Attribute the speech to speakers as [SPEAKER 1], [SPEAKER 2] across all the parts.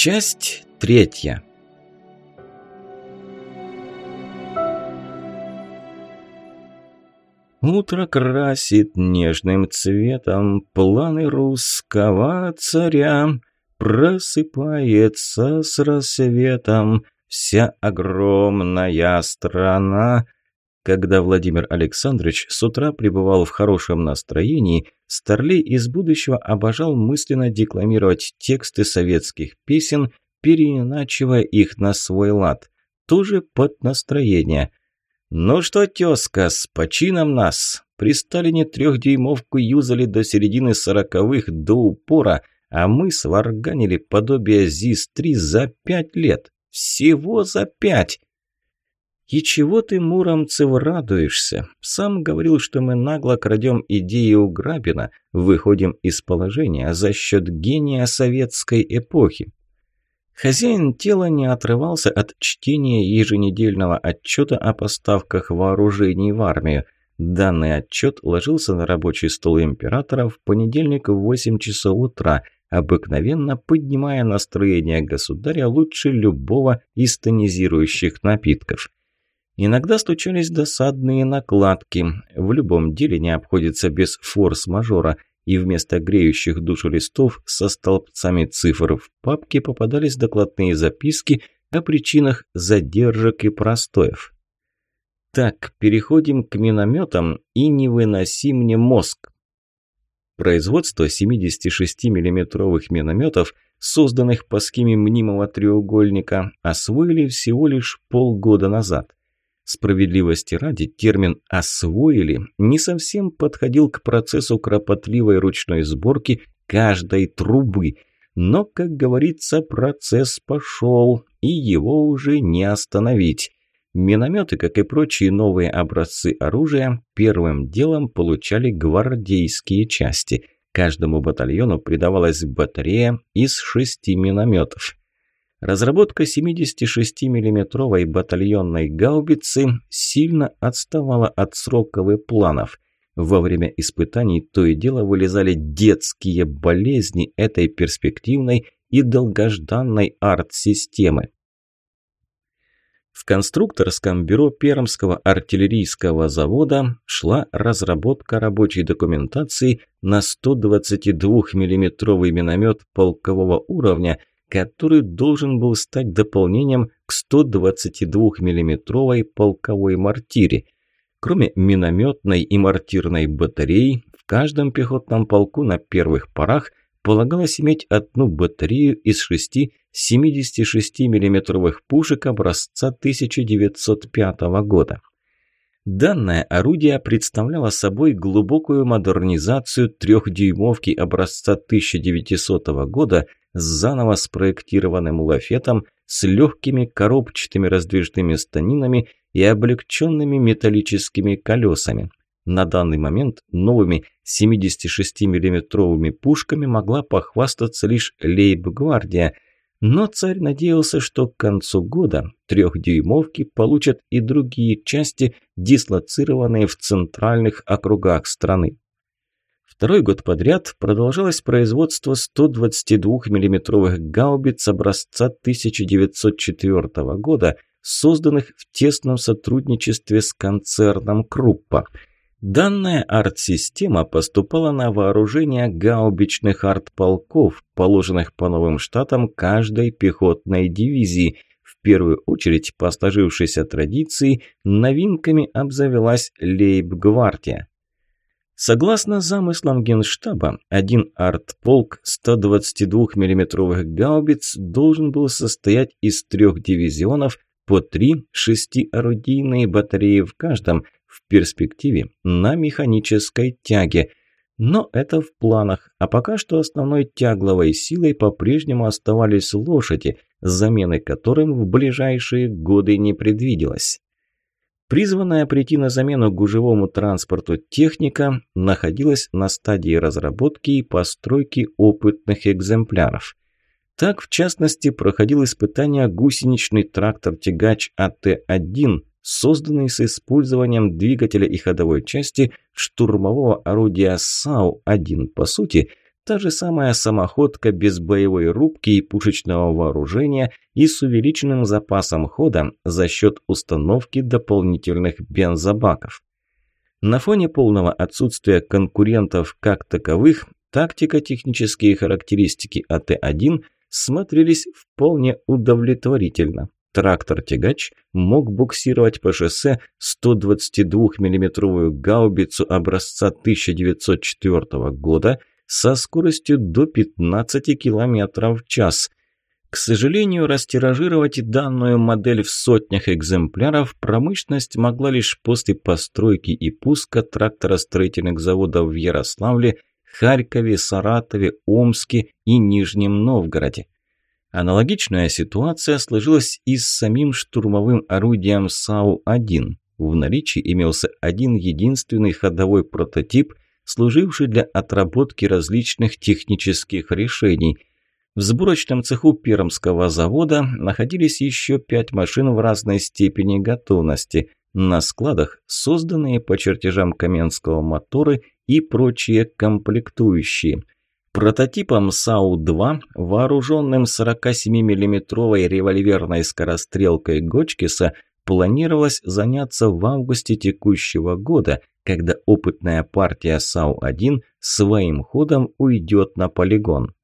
[SPEAKER 1] Часть третья. Утро красит нежным цветом планы русского царя. Просыпается с рассветом вся огромная страна. Когда Владимир Александрович с утра пребывал в хорошем настроении, Старлей из будущего обожал мысленно декламировать тексты советских песен, переиначивая их на свой лад, тоже под настроение. «Ну что, тезка, с почином нас! При Сталине трехдюймовку юзали до середины сороковых до упора, а мы сварганили подобие ЗИС-3 за пять лет. Всего за пять!» «И чего ты, Муромцев, радуешься? Сам говорил, что мы нагло крадем идеи у Грабина, выходим из положения за счет гения советской эпохи. Хозяин тела не отрывался от чтения еженедельного отчета о поставках вооружений в армию. Данный отчет ложился на рабочий стол императора в понедельник в 8 часов утра, обыкновенно поднимая настроение государя лучше любого из тонизирующих напитков. Иногда стучались досадные накладки. В любом деле не обходится без форс-мажора – и вместо греющих душу листов со столбцами цифр в папке попадались докладные записки о причинах задержек и простоев. Так, переходим к минометам и не выноси мне мозг. Производство 76 миллиметровых минометов, созданных по схеме мнимого треугольника, освоили всего лишь полгода назад. Справедливости ради, термин «освоили» не совсем подходил к процессу кропотливой ручной сборки каждой трубы. Но, как говорится, процесс пошел, и его уже не остановить. Минометы, как и прочие новые образцы оружия, первым делом получали гвардейские части. Каждому батальону придавалась батарея из шести минометов. Разработка 76 миллиметровой батальонной гаубицы сильно отставала от сроков и планов. Во время испытаний то и дело вылезали детские болезни этой перспективной и долгожданной арт-системы. В конструкторском бюро Пермского артиллерийского завода шла разработка рабочей документации на 122 миллиметровый миномет полкового уровня – который должен был стать дополнением к 122 миллиметровой полковой мортире. Кроме минометной и мортирной батарей, в каждом пехотном полку на первых порах полагалось иметь одну батарею из шести 76 миллиметровых пушек образца 1905 года. Данное орудие представляло собой глубокую модернизацию трехдюймовки образца 1900 года с заново спроектированным лафетом, с легкими коробчатыми раздвижными станинами и облегченными металлическими колесами. На данный момент новыми 76 миллиметровыми пушками могла похвастаться лишь лейб-гвардия, но царь надеялся, что к концу года трехдюймовки получат и другие части, дислоцированные в центральных округах страны. Второй год подряд продолжалось производство 122 миллиметровых гаубиц образца 1904 года, созданных в тесном сотрудничестве с концерном Круппа. Данная арт-система поступала на вооружение гаубичных артполков, положенных по новым штатам каждой пехотной дивизии. В первую очередь, по сложившейся традиции, новинками обзавелась лейб-гвардия. Согласно замыслам Генштаба, один артполк 122 миллиметровых гаубиц должен был состоять из трех дивизионов по три шестиорудийные батареи в каждом, в перспективе на механической тяге. Но это в планах, а пока что основной тягловой силой по-прежнему оставались лошади, замены которым в ближайшие годы не предвиделось. Призванная прийти на замену гужевому транспорту техника находилась на стадии разработки и постройки опытных экземпляров. Так, в частности, проходил испытание гусеничный трактор-тягач АТ-1, созданный с использованием двигателя и ходовой части штурмового орудия САУ-1. По сути, та же самая самоходка без боевой рубки и пушечного вооружения и с увеличенным запасом хода за счет установки дополнительных бензобаков. На фоне полного отсутствия конкурентов как таковых, тактико-технические характеристики АТ-1 смотрелись вполне удовлетворительно. Трактор-тягач мог буксировать по шоссе 122 миллиметровую гаубицу образца 1904 года со скоростью до 15 км в час. К сожалению, растиражировать данную модель в сотнях экземпляров промышленность могла лишь после постройки и пуска тракторостроительных заводов в Ярославле, Харькове, Саратове, Омске и Нижнем Новгороде. Аналогичная ситуация сложилась и с самим штурмовым орудием САУ-1. В наличии имелся один единственный ходовой прототип, служивший для отработки различных технических решений. В сборочном цеху Пермского завода находились еще пять машин в разной степени готовности. На складах созданные по чертежам Каменского моторы и прочие комплектующие – Прототипом САУ-2, вооруженным 47 миллиметровой револьверной скорострелкой Гочкиса, планировалось заняться в августе текущего года, когда опытная партия САУ-1 своим ходом уйдет на полигон.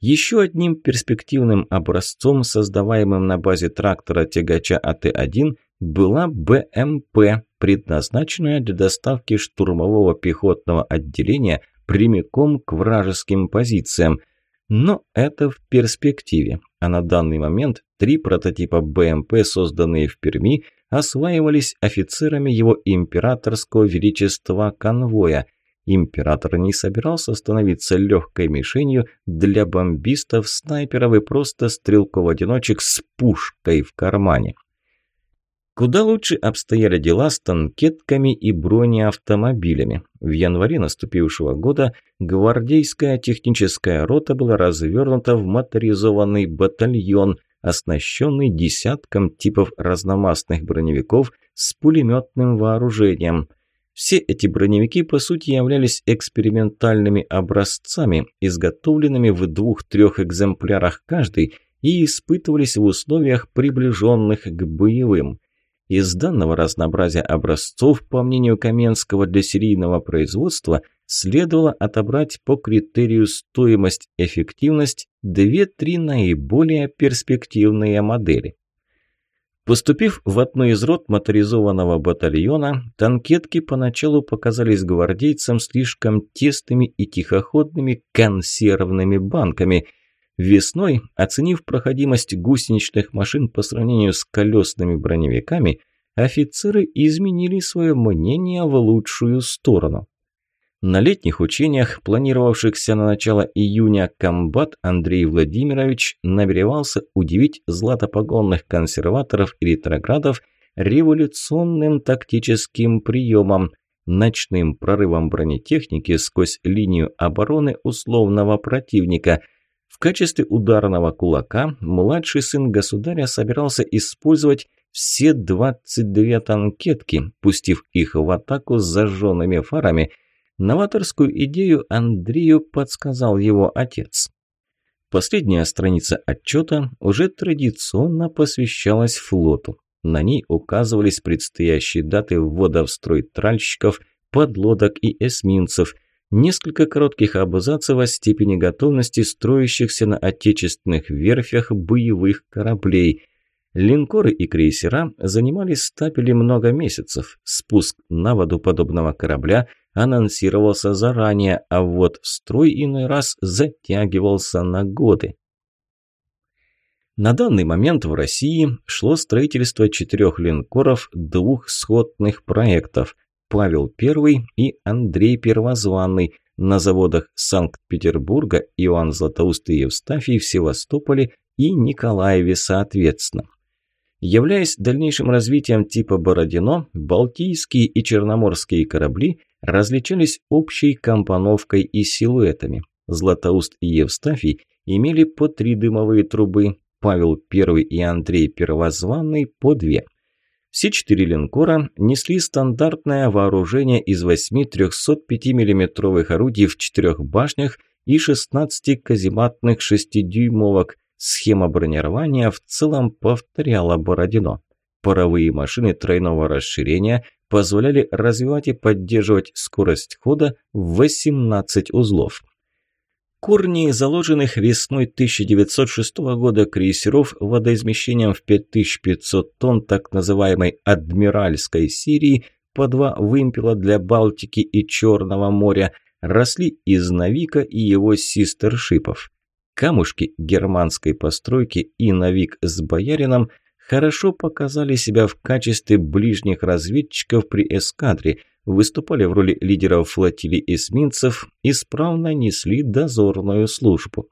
[SPEAKER 1] Еще одним перспективным образцом, создаваемым на базе трактора-тягача АТ-1, была БМП, предназначенная для доставки штурмового пехотного отделения – прямиком к вражеским позициям. Но это в перспективе, а на данный момент три прототипа БМП, созданные в Перми, осваивались офицерами его императорского величества конвоя. Император не собирался становиться легкой мишенью для бомбистов, снайперов и просто стрелков-одиночек с пушкой в кармане. Куда лучше обстояли дела с танкетками и бронеавтомобилями. В январе наступившего года гвардейская техническая рота была развернута в моторизованный батальон, оснащенный десятком типов разномастных броневиков с пулеметным вооружением. Все эти броневики, по сути, являлись экспериментальными образцами, изготовленными в двух-трех экземплярах каждый и испытывались в условиях, приближенных к боевым. Из данного разнообразия образцов, по мнению Каменского, для серийного производства следовало отобрать по критерию стоимость-эффективность две-три наиболее перспективные модели. Поступив в одну из рот моторизованного батальона, танкетки поначалу показались гвардейцам слишком тесными и тихоходными консервными банками – Весной, оценив проходимость гусеничных машин по сравнению с колесными броневиками, офицеры изменили свое мнение в лучшую сторону. На летних учениях, планировавшихся на начало июня, комбат Андрей Владимирович намеревался удивить златопогонных консерваторов и ретроградов революционным тактическим приемом – ночным прорывом бронетехники сквозь линию обороны условного противника – в качестве ударного кулака младший сын государя собирался использовать все 22 танкетки, пустив их в атаку с зажженными фарами. Новаторскую идею Андрею подсказал его отец. Последняя страница отчета уже традиционно посвящалась флоту. На ней указывались предстоящие даты ввода в строй тральщиков, подлодок и эсминцев – Несколько коротких абзацев о степени готовности строящихся на отечественных верфях боевых кораблей. Линкоры и крейсера занимали стапели много месяцев. Спуск на воду подобного корабля анонсировался заранее, а вот строй иной раз затягивался на годы. На данный момент в России шло строительство четырех линкоров двух сходных проектов – Павел I и Андрей Первозванный на заводах Санкт-Петербурга, Иоанн Златоуст и Евстафий в Севастополе и Николаеве соответственно. Являясь дальнейшим развитием типа Бородино, Балтийские и Черноморские корабли различались общей компоновкой и силуэтами. Златоуст и Евстафий имели по три дымовые трубы, Павел I и Андрей Первозванный по две – все четыре линкора несли стандартное вооружение из восьми 305 миллиметровых орудий в четырех башнях и 16 казематных шестидюймовок. Схема бронирования в целом повторяла Бородино. Паровые машины тройного расширения позволяли развивать и поддерживать скорость хода в 18 узлов. Корни заложенных весной 1906 года крейсеров водоизмещением в 5500 тонн так называемой «адмиральской серии» по два вымпела для Балтики и Черного моря росли из Навика и его систершипов. Камушки германской постройки и Навик с Боярином хорошо показали себя в качестве ближних разведчиков при эскадре, выступали в роли лидеров флотилии эсминцев, исправно несли дозорную службу.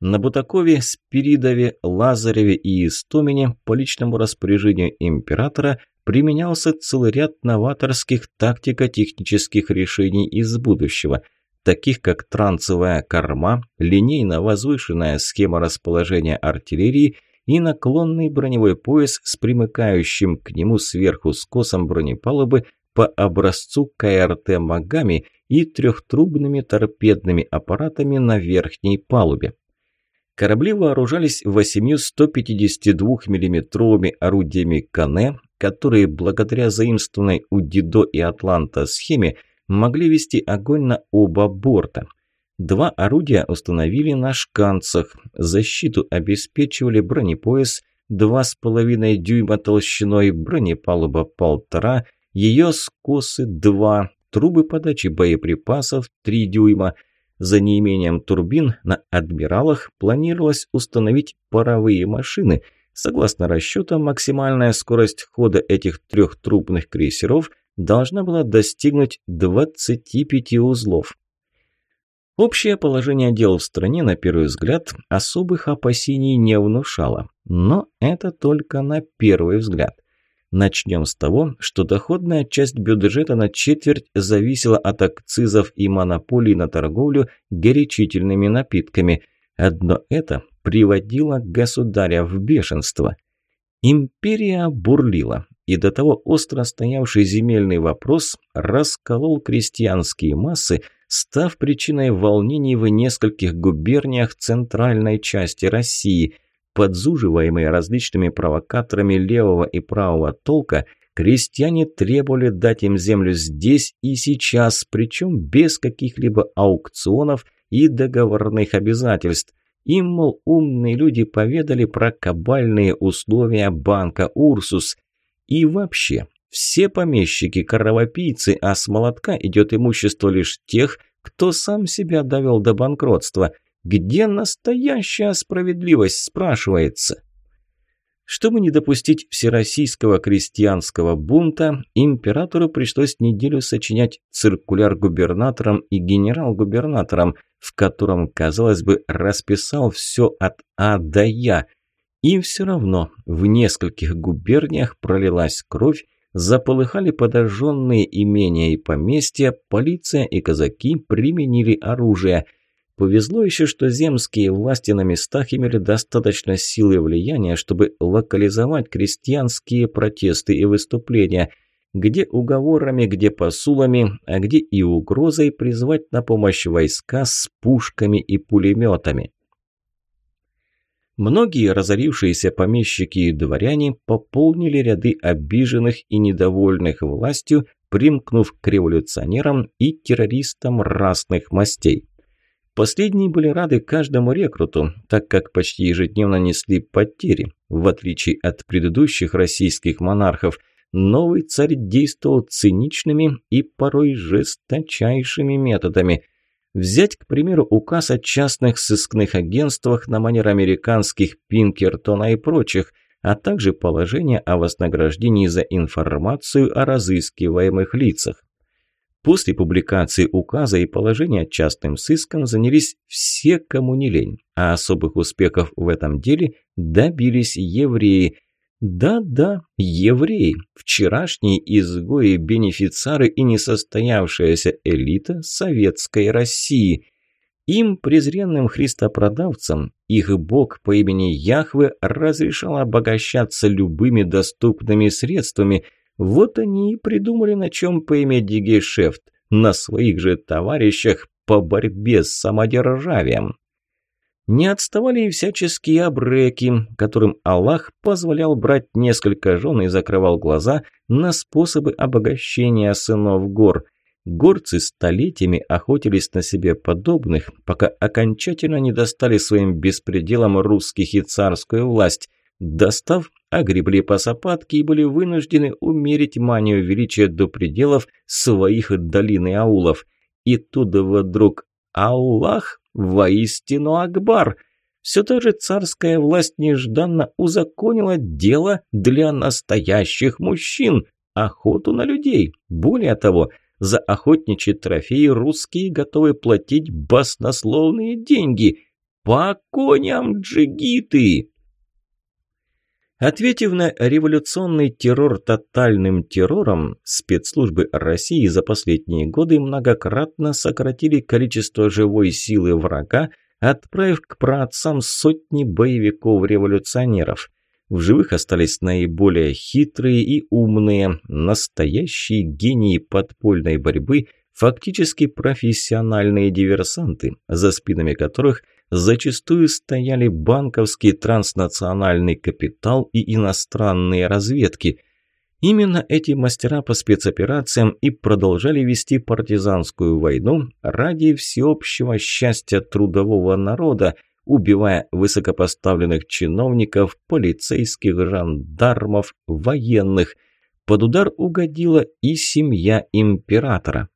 [SPEAKER 1] На Бутакове, Спиридове, Лазареве и Истомине по личному распоряжению императора применялся целый ряд новаторских тактико-технических решений из будущего, таких как трансовая корма, линейно-возвышенная схема расположения артиллерии и наклонный броневой пояс с примыкающим к нему сверху скосом бронепалубы по образцу КРТ «Магами» и трехтрубными торпедными аппаратами на верхней палубе. Корабли вооружались восемью 152 миллиметровыми орудиями Кане, которые благодаря заимствованной у Дидо и Атланта схеме могли вести огонь на оба борта. Два орудия установили на шканцах, защиту обеспечивали бронепояс 2,5 дюйма толщиной, бронепалуба полтора, ее скосы 2, трубы подачи боеприпасов 3 дюйма – за неимением турбин на «Адмиралах» планировалось установить паровые машины. Согласно расчетам, максимальная скорость хода этих трехтрубных крейсеров должна была достигнуть 25 узлов. Общее положение дел в стране, на первый взгляд, особых опасений не внушало. Но это только на первый взгляд. Начнем с того, что доходная часть бюджета на четверть зависела от акцизов и монополий на торговлю горячительными напитками. Одно это приводило государя в бешенство. Империя бурлила, и до того остро стоявший земельный вопрос расколол крестьянские массы, став причиной волнений в нескольких губерниях центральной части России – Подзуживаемые различными провокаторами левого и правого толка, крестьяне требовали дать им землю здесь и сейчас, причем без каких-либо аукционов и договорных обязательств. Им, мол, умные люди поведали про кабальные условия банка «Урсус». И вообще, все помещики – кровопийцы, а с молотка идет имущество лишь тех, кто сам себя довел до банкротства – где настоящая справедливость, спрашивается? Чтобы не допустить всероссийского крестьянского бунта, императору пришлось неделю сочинять циркуляр губернаторам и генерал-губернаторам, в котором, казалось бы, расписал все от А до Я. И все равно в нескольких губерниях пролилась кровь, заполыхали подожженные имения и поместья, полиция и казаки применили оружие – Повезло еще, что земские власти на местах имели достаточно силы и влияния, чтобы локализовать крестьянские протесты и выступления, где уговорами, где посулами, а где и угрозой призвать на помощь войска с пушками и пулеметами. Многие разорившиеся помещики и дворяне пополнили ряды обиженных и недовольных властью, примкнув к революционерам и террористам разных мастей. Последние были рады каждому рекруту, так как почти ежедневно несли потери. В отличие от предыдущих российских монархов, новый царь действовал циничными и порой жесточайшими методами. Взять, к примеру, указ о частных сыскных агентствах на манер американских Пинкертона и прочих, а также положение о вознаграждении за информацию о разыскиваемых лицах. После публикации указа и положения частным сыском занялись все, кому не лень, а особых успехов в этом деле добились евреи. Да-да, евреи, вчерашние изгои, бенефициары и несостоявшаяся элита советской России. Им, презренным христопродавцам, их бог по имени Яхве разрешал обогащаться любыми доступными средствами – вот они и придумали, на чем поиметь гешефт. На своих же товарищах, по борьбе с самодержавием. Не отставали и всяческие абреки, которым Аллах позволял брать несколько жен и закрывал глаза на способы обогащения сынов гор. Горцы столетиями охотились на себе подобных, пока окончательно не достали своим беспределом русских и царскую власть. Достав, огребли по сапатке и были вынуждены умерить манию величия до пределов своих долин и аулов. И тут вдруг Аллах воистину Акбар. Все та же царская власть нежданно узаконила дело для настоящих мужчин – охоту на людей. Более того, за охотничьи трофеи русские готовы платить баснословные деньги. По коням джигиты! Ответив на революционный террор тотальным террором, спецслужбы России за последние годы многократно сократили количество живой силы врага, отправив к праотцам сотни боевиков-революционеров. В живых остались наиболее хитрые и умные, настоящие гении подпольной борьбы, фактически профессиональные диверсанты, за спинами которых – зачастую стояли банковский транснациональный капитал и иностранные разведки. Именно эти мастера по спецоперациям и продолжали вести партизанскую войну ради всеобщего счастья трудового народа, убивая высокопоставленных чиновников, полицейских, жандармов, военных. Под удар угодила и семья императора.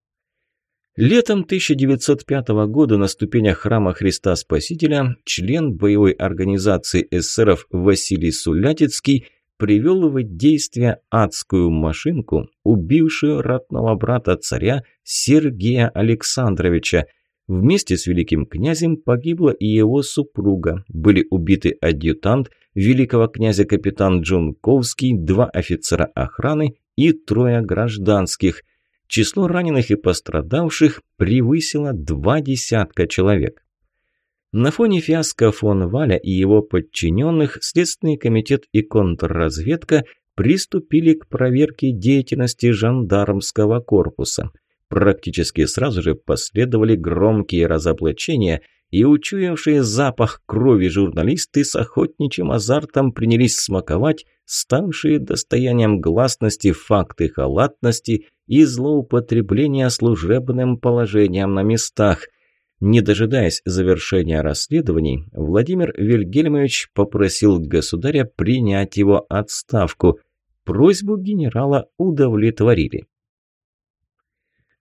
[SPEAKER 1] Летом 1905 года на ступенях храма Христа Спасителя член боевой организации эсеров Василий Сулятицкий привел в действие адскую машинку, убившую родного брата царя Сергея Александровича. Вместе с великим князем погибла и его супруга. Были убиты адъютант великого князя капитан Джунковский, два офицера охраны и трое гражданских – Число раненых и пострадавших превысило два десятка человек. На фоне фиаско фон Валя и его подчиненных Следственный комитет и контрразведка приступили к проверке деятельности жандармского корпуса. Практически сразу же последовали громкие разоблачения, и учуявшие запах крови журналисты с охотничьим азартом принялись смаковать ставшие достоянием гласности факты халатности и злоупотребления служебным положением на местах. Не дожидаясь завершения расследований, Владимир Вильгельмович попросил государя принять его отставку. Просьбу генерала удовлетворили.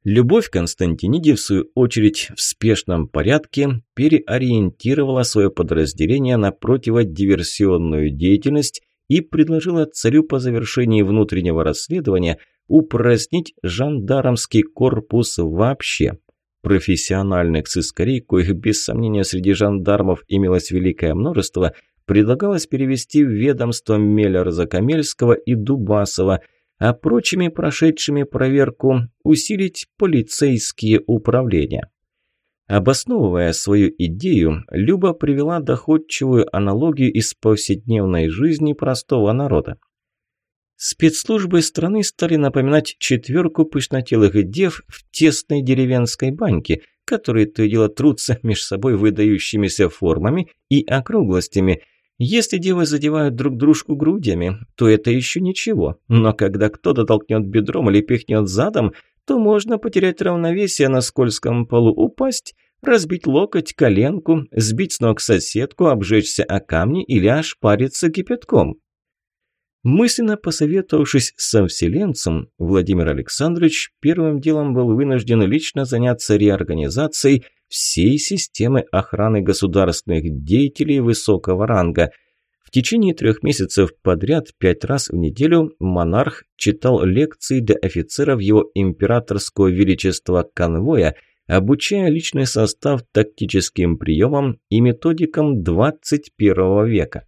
[SPEAKER 1] Любовь Константиниди, в свою очередь, в спешном порядке переориентировала свое подразделение на противодиверсионную деятельность и предложила царю по завершении внутреннего расследования упразднить жандармский корпус вообще. Профессиональных сыскарей, коих без сомнения среди жандармов имелось великое множество, предлагалось перевести в ведомство Меллера-Закамельского и Дубасова, а прочими прошедшими проверку усилить полицейские управления. Обосновывая свою идею, Люба привела доходчивую аналогию из повседневной жизни простого народа. Спецслужбы страны стали напоминать четверку пышнотелых дев в тесной деревенской баньке, которые то и дело трутся между собой выдающимися формами и округлостями. Если девы задевают друг дружку грудями, то это еще ничего, но когда кто-то толкнет бедром или пихнет задом, то можно потерять равновесие на скользком полу, упасть, разбить локоть, коленку, сбить с ног соседку, обжечься о камни или ошпариться кипятком. Мысленно посоветовавшись со вселенцем, Владимир Александрович первым делом был вынужден лично заняться реорганизацией всей системы охраны государственных деятелей высокого ранга. В течение трех месяцев подряд пять раз в неделю монарх читал лекции для офицеров его императорского величества конвоя, обучая личный состав тактическим приемам и методикам 21 века.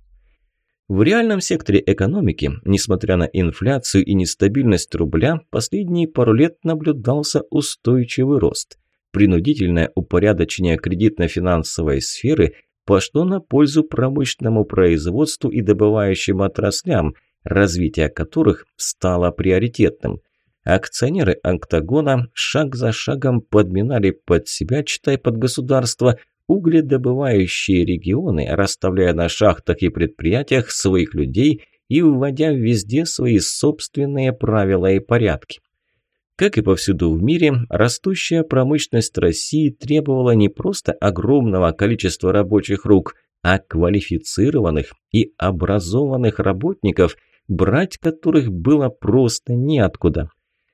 [SPEAKER 1] В реальном секторе экономики, несмотря на инфляцию и нестабильность рубля, последние пару лет наблюдался устойчивый рост. Принудительное упорядочение кредитно-финансовой сферы пошло на пользу промышленному производству и добывающим отраслям, развитие которых стало приоритетным. Акционеры «Октагона» шаг за шагом подминали под себя, читай под государство, угледобывающие регионы, расставляя на шахтах и предприятиях своих людей и вводя везде свои собственные правила и порядки. Как и повсюду в мире, растущая промышленность России требовала не просто огромного количества рабочих рук, а квалифицированных и образованных работников, брать которых было просто неоткуда.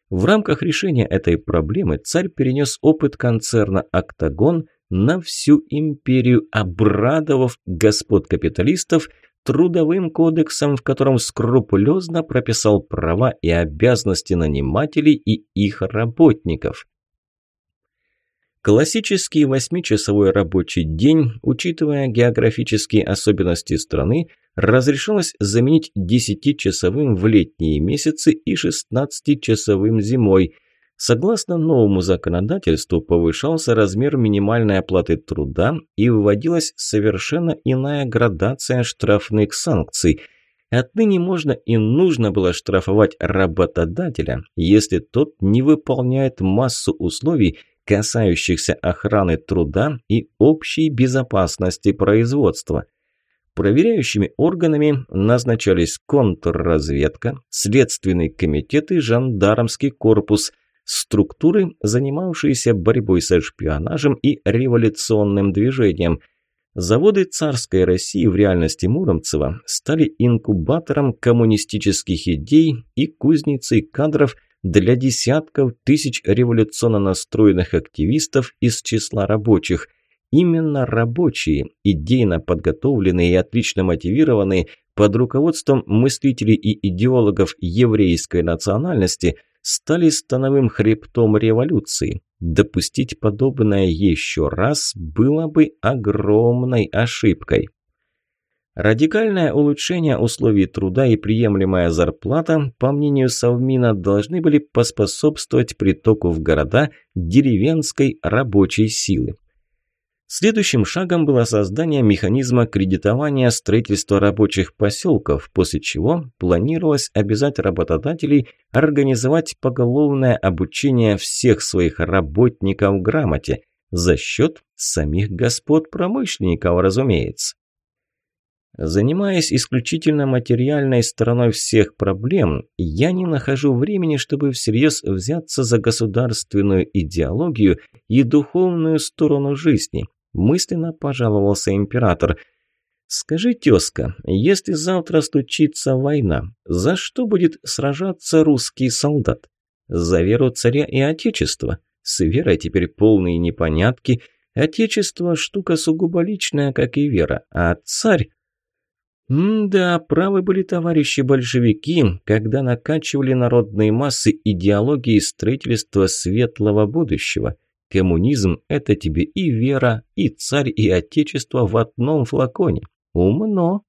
[SPEAKER 1] В рамках решения этой проблемы царь перенес опыт концерна «Октагон» на всю империю, обрадовав господ капиталистов трудовым кодексом, в котором скрупулезно прописал права и обязанности нанимателей и их работников. Классический восьмичасовой рабочий день, учитывая географические особенности страны, разрешалось заменить десятичасовым в летние месяцы и шестнадцатичасовым зимой. Согласно новому законодательству, повышался размер минимальной оплаты труда и вводилась совершенно иная градация штрафных санкций – Отныне можно и нужно было штрафовать работодателя, если тот не выполняет массу условий, касающихся охраны труда и общей безопасности производства. Проверяющими органами назначались контрразведка, следственный комитет и жандармский корпус, структуры, занимавшиеся борьбой со шпионажем и революционным движением. Заводы царской России в реальности Муромцева стали инкубатором коммунистических идей и кузницей кадров – для десятков тысяч революционно настроенных активистов из числа рабочих. Именно рабочие, идейно подготовленные и отлично мотивированные под руководством мыслителей и идеологов еврейской национальности стали становым хребтом революции. Допустить подобное еще раз было бы огромной ошибкой. Радикальное улучшение условий труда и приемлемая зарплата, по мнению Совмина, должны были поспособствовать притоку в города деревенской рабочей силы. Следующим шагом было создание механизма кредитования строительства рабочих поселков, после чего планировалось обязать работодателей организовать поголовное обучение всех своих работников грамоте за счет самих господ промышленников, разумеется. Занимаясь исключительно материальной стороной всех проблем, я не нахожу времени, чтобы всерьез взяться за государственную идеологию и духовную сторону жизни, мысленно пожаловался император. «Скажи, тезка, если завтра стучится война, за что будет сражаться русский солдат? За веру царя и отечества? С верой теперь полные непонятки. Отечество – штука сугубо личная, как и вера, а царь М-да, правы были товарищи большевики, когда накачивали народные массы идеологией строительства светлого будущего. Коммунизм – это тебе и вера, и царь, и отечество в одном флаконе. Умно.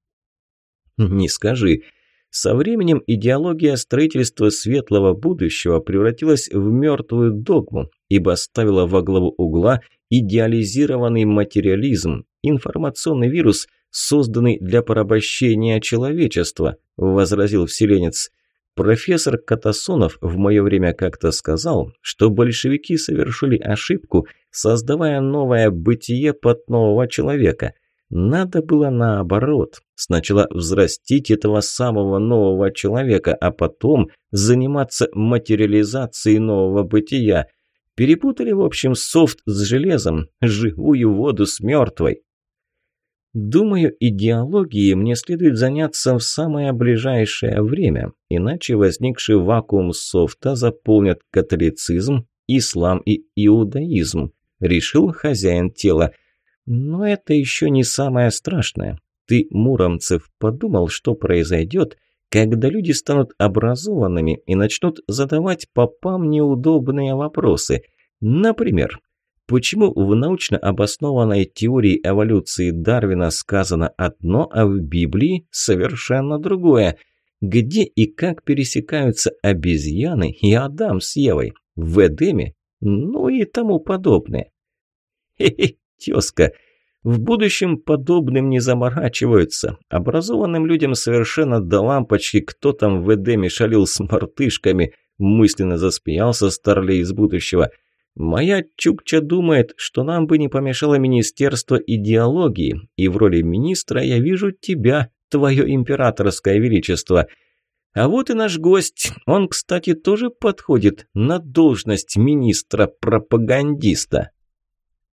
[SPEAKER 1] Не скажи. Со временем идеология строительства светлого будущего превратилась в мертвую догму, ибо ставила во главу угла идеализированный материализм, информационный вирус – созданный для порабощения человечества», – возразил вселенец. Профессор Катасонов в мое время как-то сказал, что большевики совершили ошибку, создавая новое бытие под нового человека. Надо было наоборот. Сначала взрастить этого самого нового человека, а потом заниматься материализацией нового бытия. Перепутали, в общем, софт с железом, живую воду с мертвой. Думаю, идеологией мне следует заняться в самое ближайшее время, иначе возникший вакуум софта заполнят католицизм, ислам и иудаизм, решил хозяин тела. Но это еще не самое страшное. Ты, Муромцев, подумал, что произойдет, когда люди станут образованными и начнут задавать попам неудобные вопросы. Например, Почему в научно обоснованной теории эволюции Дарвина сказано одно, а в Библии совершенно другое? Где и как пересекаются обезьяны и Адам с Евой? В Эдеме? Ну и тому подобное. Хе-хе, тезка, в будущем подобным не заморачиваются. Образованным людям совершенно до лампочки, кто там в Эдеме шалил с мартышками. мысленно засмеялся Старлей из будущего. «Моя Чукча думает, что нам бы не помешало Министерство идеологии, и в роли министра я вижу тебя, твое императорское величество. А вот и наш гость. Он, кстати, тоже подходит на должность министра-пропагандиста».